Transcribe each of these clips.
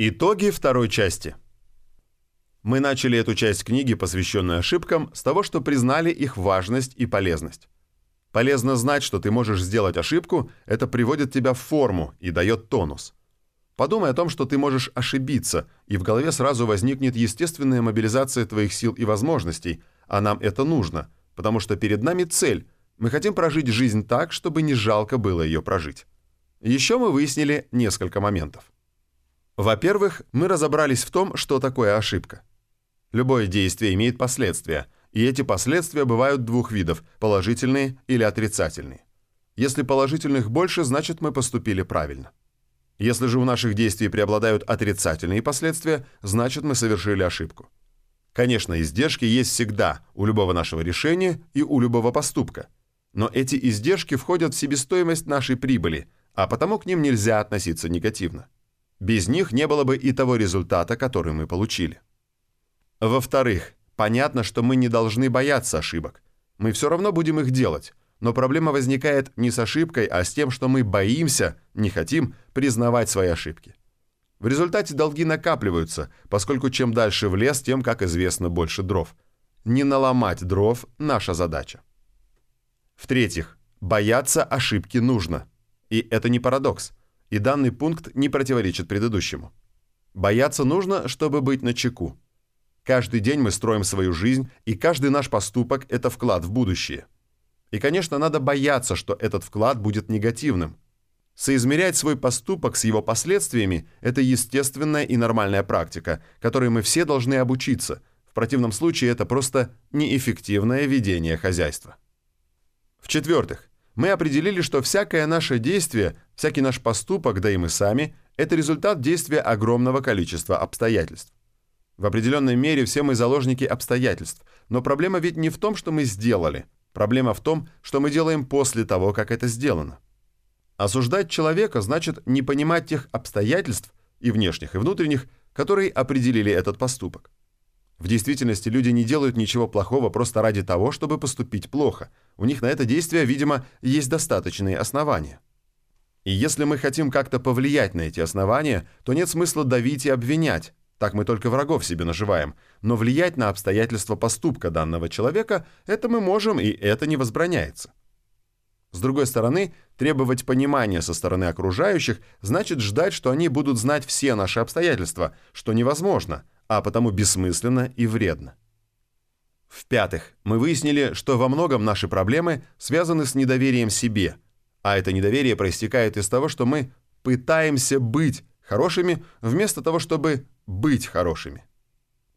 Итоги второй части. Мы начали эту часть книги, посвященную ошибкам, с того, что признали их важность и полезность. Полезно знать, что ты можешь сделать ошибку, это приводит тебя в форму и дает тонус. Подумай о том, что ты можешь ошибиться, и в голове сразу возникнет естественная мобилизация твоих сил и возможностей, а нам это нужно, потому что перед нами цель. Мы хотим прожить жизнь так, чтобы не жалко было ее прожить. Еще мы выяснили несколько моментов. Во-первых, мы разобрались в том, что такое ошибка. Любое действие имеет последствия, и эти последствия бывают двух видов – положительные или отрицательные. Если положительных больше, значит мы поступили правильно. Если же у наших действий преобладают отрицательные последствия, значит мы совершили ошибку. Конечно, издержки есть всегда у любого нашего решения и у любого поступка. Но эти издержки входят в себестоимость нашей прибыли, а потому к ним нельзя относиться негативно. Без них не было бы и того результата, который мы получили. Во-вторых, понятно, что мы не должны бояться ошибок. Мы все равно будем их делать, но проблема возникает не с ошибкой, а с тем, что мы боимся, не хотим признавать свои ошибки. В результате долги накапливаются, поскольку чем дальше в лес, тем, как известно, больше дров. Не наломать дров – наша задача. В-третьих, бояться ошибки нужно. И это не парадокс и данный пункт не противоречит предыдущему. Бояться нужно, чтобы быть начеку. Каждый день мы строим свою жизнь, и каждый наш поступок – это вклад в будущее. И, конечно, надо бояться, что этот вклад будет негативным. Соизмерять свой поступок с его последствиями – это естественная и нормальная практика, которой мы все должны обучиться. В противном случае это просто неэффективное ведение хозяйства. В-четвертых, мы определили, что всякое наше действие, всякий наш поступок, да и мы сами, это результат действия огромного количества обстоятельств. В определенной мере все мы заложники обстоятельств, но проблема ведь не в том, что мы сделали. Проблема в том, что мы делаем после того, как это сделано. Осуждать человека значит не понимать тех обстоятельств, и внешних, и внутренних, которые определили этот поступок. В действительности люди не делают ничего плохого просто ради того, чтобы поступить плохо. У них на это действие, видимо, есть достаточные основания. И если мы хотим как-то повлиять на эти основания, то нет смысла давить и обвинять. Так мы только врагов себе наживаем. Но влиять на обстоятельства поступка данного человека – это мы можем, и это не возбраняется. С другой стороны, требовать понимания со стороны окружающих значит ждать, что они будут знать все наши обстоятельства, что невозможно – а потому бессмысленно и вредно. В-пятых, мы выяснили, что во многом наши проблемы связаны с недоверием себе, а это недоверие проистекает из того, что мы пытаемся быть хорошими вместо того, чтобы быть хорошими.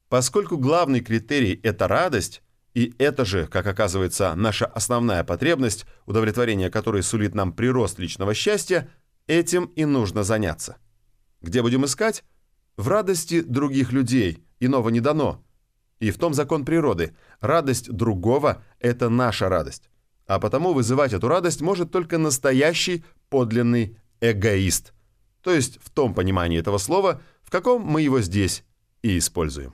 Поскольку главный критерий – это радость, и это же, как оказывается, наша основная потребность, удовлетворение которой сулит нам прирост личного счастья, этим и нужно заняться. Где будем искать? В радости других людей иного не дано. И в том закон природы. Радость другого – это наша радость. А потому вызывать эту радость может только настоящий подлинный эгоист. То есть в том понимании этого слова, в каком мы его здесь и используем.